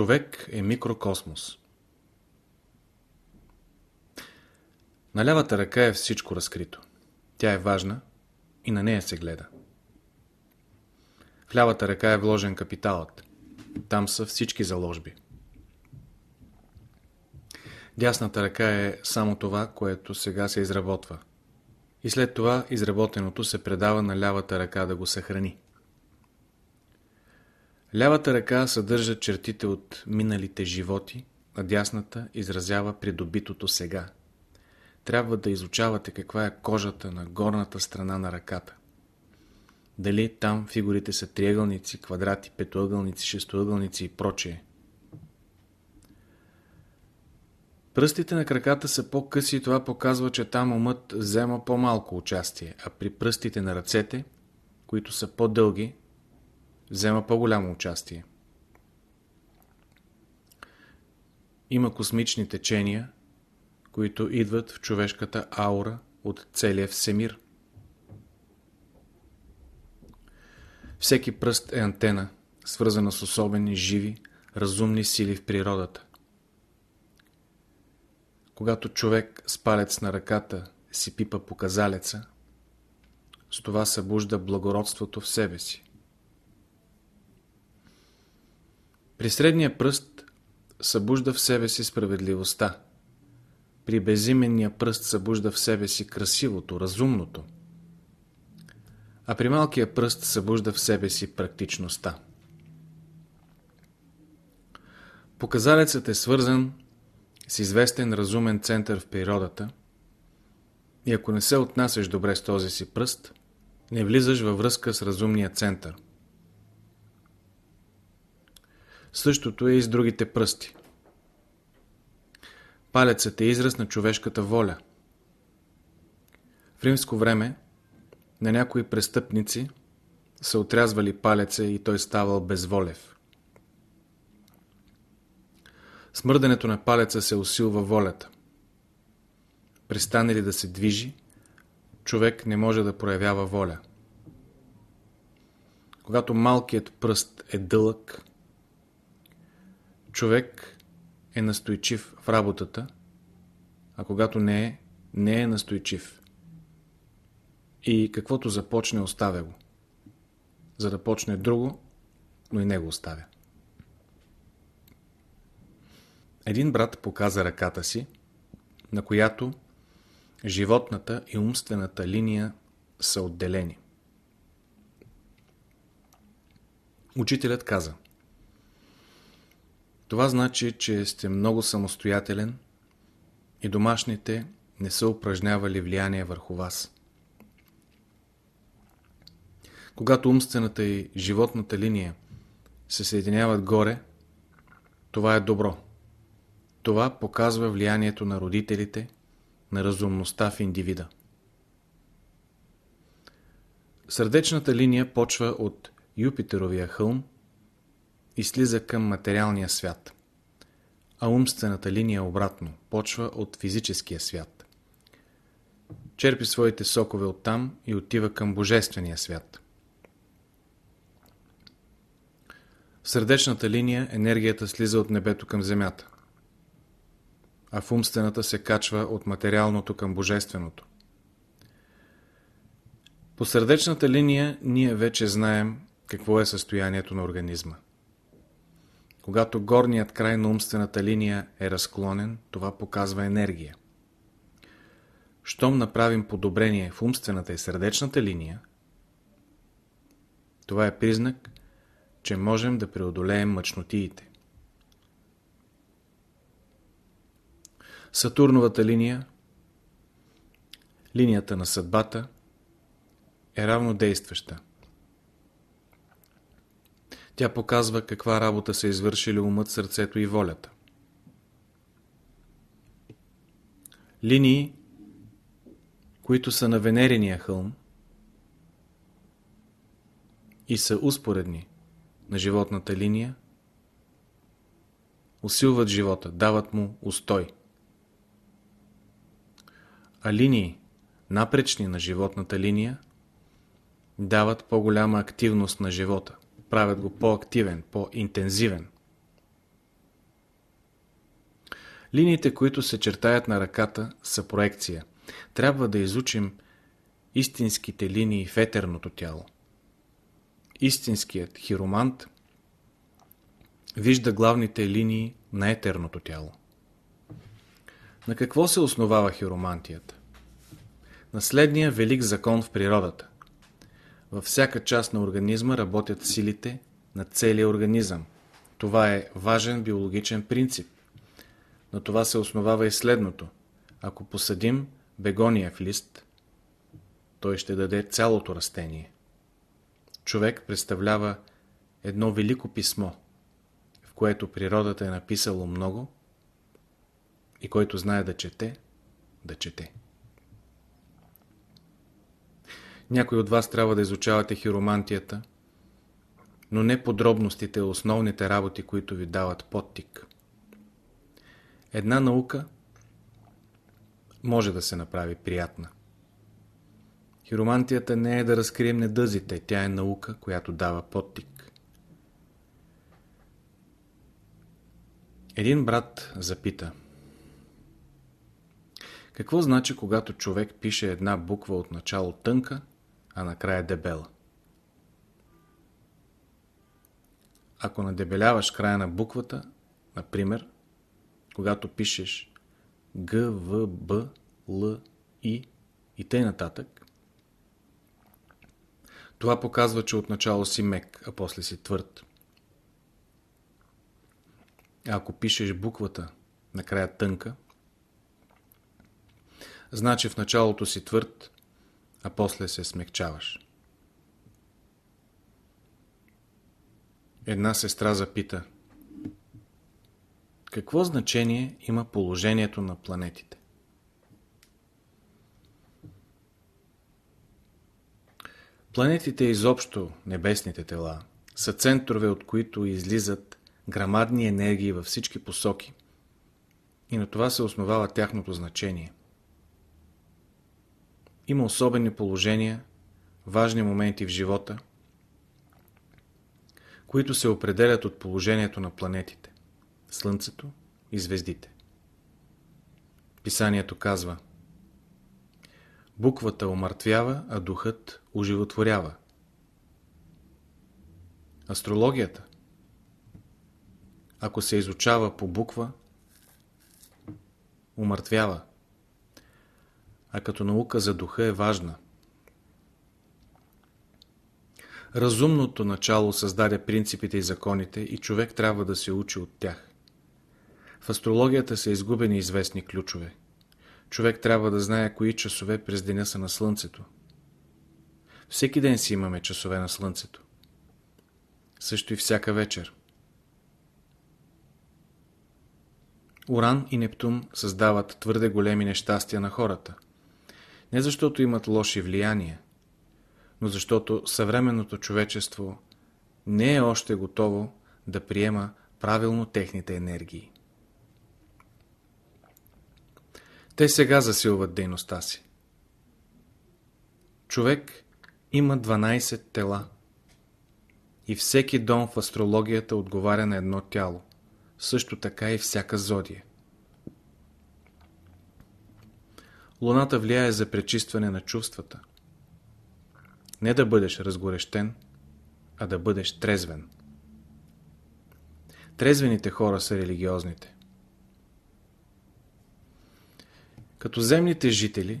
Човек е микрокосмос. На лявата ръка е всичко разкрито. Тя е важна и на нея се гледа. В лявата ръка е вложен капиталът. Там са всички заложби. Дясната ръка е само това, което сега се изработва. И след това изработеното се предава на лявата ръка да го съхрани. Лявата ръка съдържа чертите от миналите животи, а дясната изразява придобитото сега. Трябва да изучавате каква е кожата на горната страна на ръката. Дали там фигурите са триъгълници, квадрати, петоъгълници, шестоъгълници и прочее. Пръстите на краката са по-къси и това показва, че там умът взема по-малко участие, а при пръстите на ръцете, които са по-дълги, взема по-голямо участие. Има космични течения, които идват в човешката аура от целия всемир. Всеки пръст е антена, свързана с особени, живи, разумни сили в природата. Когато човек с палец на ръката си пипа показалеца, с това събужда благородството в себе си. При средния пръст събужда в себе си справедливостта. При безименния пръст събужда в себе си красивото, разумното. А при малкия пръст събужда в себе си практичността. Показалецът е свързан с известен разумен център в природата и ако не се отнасяш добре с този си пръст, не влизаш във връзка с разумния център – Същото е и с другите пръсти. Палецът е израз на човешката воля. В римско време на някои престъпници са отрязвали палеца и той ставал безволев. Смърдането на палеца се усилва волята. Престане ли да се движи, човек не може да проявява воля. Когато малкият пръст е дълъг, човек е настойчив в работата, а когато не е, не е настойчив. И каквото започне, оставя го. За да почне друго, но и него оставя. Един брат показа ръката си, на която животната и умствената линия са отделени. Учителят каза – това значи, че сте много самостоятелен и домашните не са упражнявали влияние върху вас. Когато умствената и животната линия се съединяват горе, това е добро. Това показва влиянието на родителите, на разумността в индивида. Сърдечната линия почва от Юпитеровия хълм и слиза към материалния свят. А умствената линия обратно, почва от физическия свят. Черпи своите сокове оттам и отива към божествения свят. В сърдечната линия енергията слиза от небето към земята, а в умствената се качва от материалното към божественото. По сърдечната линия ние вече знаем какво е състоянието на организма. Когато горният край на умствената линия е разклонен, това показва енергия. Щом направим подобрение в умствената и сърдечната линия, това е признак, че можем да преодолеем мъчнотиите. Сатурновата линия, линията на съдбата, е равнодействаща. Тя показва каква работа са извършили умът, сърцето и волята. Линии, които са на Венерения хълм и са успоредни на животната линия, усилват живота, дават му устой. А линии, напречни на животната линия, дават по-голяма активност на живота правят го по-активен, по-интензивен. Линиите, които се чертаят на ръката, са проекция. Трябва да изучим истинските линии в етерното тяло. Истинският хиромант вижда главните линии на етерното тяло. На какво се основава хиромантията? На следния велик закон в природата. Във всяка част на организма работят силите на целия организъм. Това е важен биологичен принцип. На това се основава и следното. Ако посадим бегония в лист, той ще даде цялото растение. Човек представлява едно велико писмо, в което природата е написало много и който знае да чете, да чете. Някой от вас трябва да изучавате хиромантията, но не подробностите, основните работи, които ви дават подтик. Една наука може да се направи приятна. Хиромантията не е да разкрием недъзите, тя е наука, която дава подтик. Един брат запита Какво значи, когато човек пише една буква от начало тънка, а накрая дебела? Ако надебеляваш края на буквата, например, когато пишеш Г, В, Б, Л, И и т. нататък, това показва, че отначало си мек, а после си твърд. А ако пишеш буквата накрая тънка, значи в началото си твърд, а после се смекчаваш. Една сестра запита Какво значение има положението на планетите? Планетите изобщо, небесните тела, са центрове, от които излизат грамадни енергии във всички посоки и на това се основава тяхното значение. Има особени положения, важни моменти в живота, които се определят от положението на планетите, Слънцето и звездите. Писанието казва – Буквата омъртвява, а духът оживотворява. Астрологията Ако се изучава по буква, умъртвява, а като наука за духа е важна. Разумното начало създаде принципите и законите и човек трябва да се учи от тях. В астрологията са изгубени известни ключове човек трябва да знае кои часове през деня са на Слънцето. Всеки ден си имаме часове на Слънцето. Също и всяка вечер. Уран и Нептун създават твърде големи нещастия на хората. Не защото имат лоши влияния, но защото съвременното човечество не е още готово да приема правилно техните енергии. Те сега засилват дейността си. Човек има 12 тела. И всеки дом в астрологията отговаря на едно тяло. Също така и всяка зодия. Луната влияе за пречистване на чувствата. Не да бъдеш разгорещен, а да бъдеш трезвен. Трезвените хора са религиозните. Като земните жители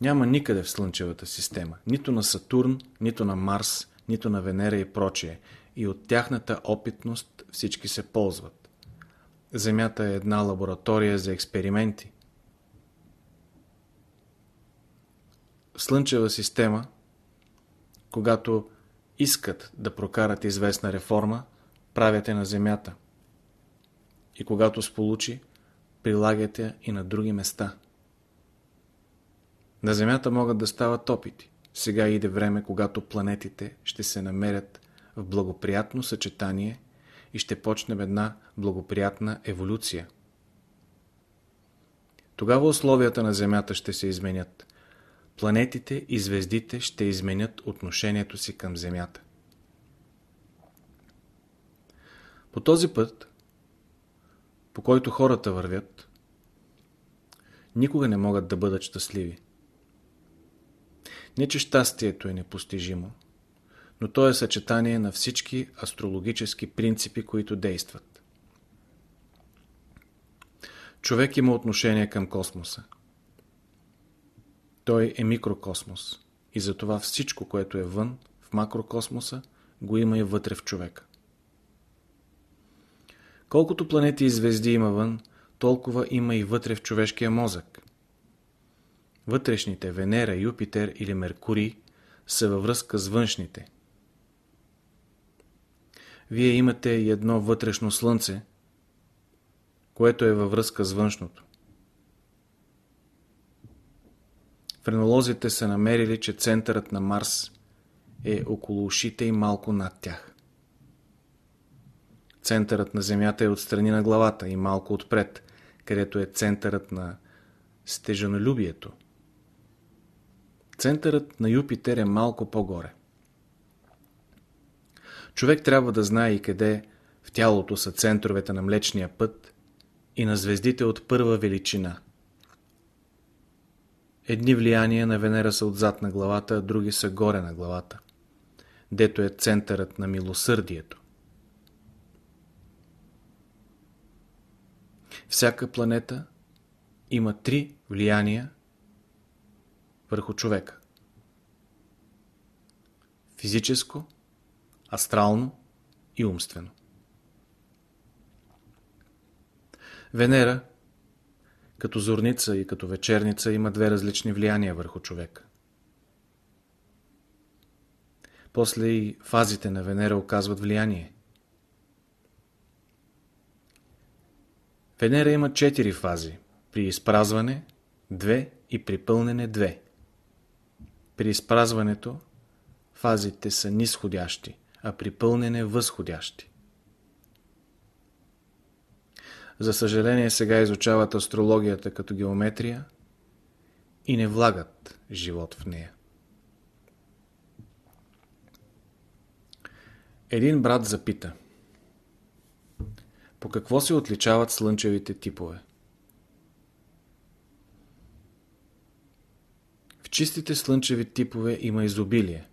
няма никъде в Слънчевата система, нито на Сатурн, нито на Марс, нито на Венера и прочие, и от тяхната опитност всички се ползват. Земята е една лаборатория за експерименти. Слънчева система, когато искат да прокарат известна реформа, правят на Земята. И когато сполучи, прилагате и на други места. На Земята могат да стават опити. Сега иде време, когато планетите ще се намерят в благоприятно съчетание и ще почнем една благоприятна еволюция. Тогава условията на Земята ще се изменят. Планетите и звездите ще изменят отношението си към Земята. По този път по който хората вървят, никога не могат да бъдат щастливи. Не, че щастието е непостижимо, но то е съчетание на всички астрологически принципи, които действат. Човек има отношение към космоса. Той е микрокосмос и затова всичко, което е вън, в макрокосмоса, го има и вътре в човека. Колкото планети и звезди има вън, толкова има и вътре в човешкия мозък. Вътрешните Венера, Юпитер или Меркурий са във връзка с външните. Вие имате и едно вътрешно слънце, което е във връзка с външното. Френолозите са намерили, че центърът на Марс е около ушите и малко над тях. Центърът на Земята е отстрани на главата и малко отпред, където е центърът на стежанолюбието. Центърът на Юпитер е малко по-горе. Човек трябва да знае и къде в тялото са центровете на Млечния път и на звездите от първа величина. Едни влияния на Венера са отзад на главата, а други са горе на главата, дето е центърът на милосърдието. Всяка планета има три влияния върху човека. Физическо, астрално и умствено. Венера, като зорница и като вечерница, има две различни влияния върху човека. После и фазите на Венера оказват влияние. Венера има четири фази. При изпразване – две и при пълнене – две. При изпразването фазите са нисходящи, а при пълнене – възходящи. За съжаление сега изучават астрологията като геометрия и не влагат живот в нея. Един брат запита – по какво се отличават слънчевите типове? В чистите слънчеви типове има изобилие.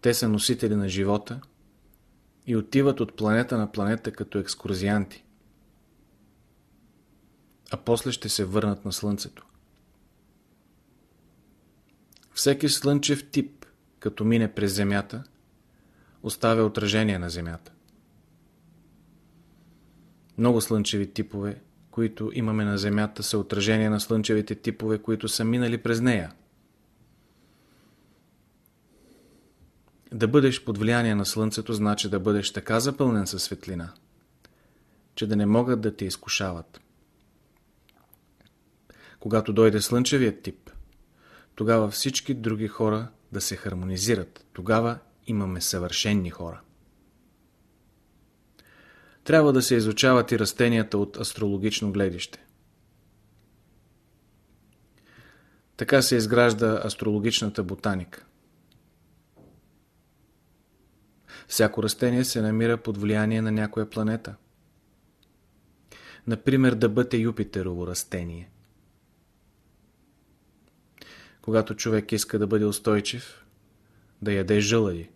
Те са носители на живота и отиват от планета на планета като екскурзианти. А после ще се върнат на Слънцето. Всеки слънчев тип, като мине през Земята, оставя отражение на Земята. Много слънчеви типове, които имаме на Земята, са отражение на слънчевите типове, които са минали през нея. Да бъдеш под влияние на Слънцето, значи да бъдеш така запълнен със светлина, че да не могат да те изкушават. Когато дойде слънчевият тип, тогава всички други хора да се хармонизират. Тогава имаме съвършенни хора. Трябва да се изучават и растенията от астрологично гледище. Така се изгражда астрологичната ботаника. Всяко растение се намира под влияние на някоя планета. Например, да бъде Юпитерово растение. Когато човек иска да бъде устойчив, да яде жълъди.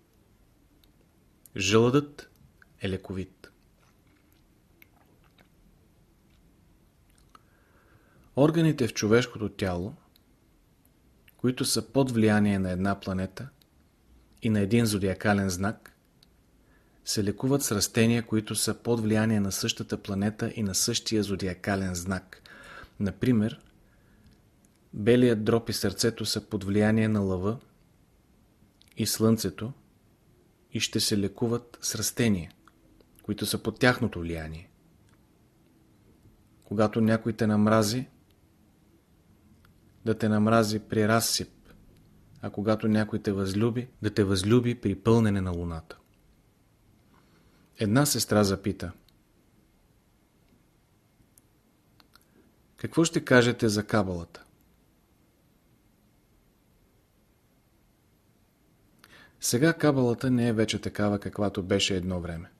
Жълъдът е лековит. Органите в човешкото тяло, които са под влияние на една планета и на един зодиакален знак, се лекуват с растения, които са под влияние на същата планета и на същия зодиакален знак. Например, белият дроб и сърцето са под влияние на лъва и слънцето и ще се лекуват с растения, които са под тяхното влияние. Когато някой те намрази, да те намрази при разсип, а когато някой те възлюби, да те възлюби при пълнене на луната. Една сестра запита. Какво ще кажете за кабалата? Сега кабалата не е вече такава, каквато беше едно време.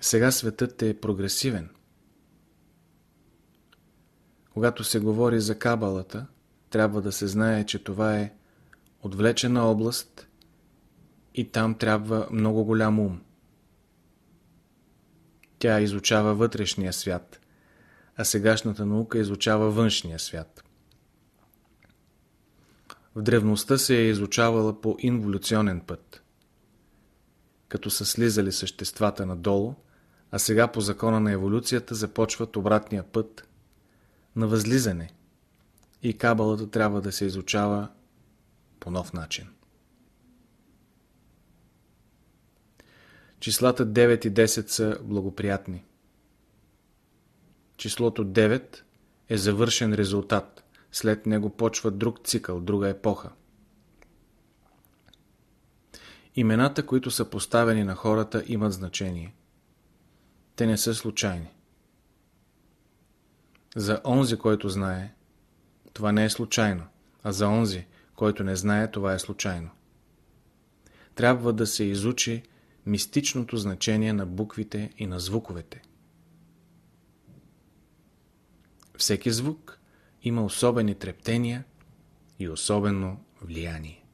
Сега светът е прогресивен. Когато се говори за кабалата, трябва да се знае, че това е отвлечена област и там трябва много голям ум. Тя изучава вътрешния свят, а сегашната наука изучава външния свят. В древността се е изучавала по инволюционен път, като са слизали съществата надолу, а сега по закона на еволюцията започват обратния път на възлизане и кабалата трябва да се изучава по нов начин. Числата 9 и 10 са благоприятни. Числото 9 е завършен резултат. След него почва друг цикъл, друга епоха. Имената, които са поставени на хората, имат значение. Те не са случайни. За онзи, който знае, това не е случайно, а за онзи, който не знае, това е случайно. Трябва да се изучи мистичното значение на буквите и на звуковете. Всеки звук има особени трептения и особено влияние.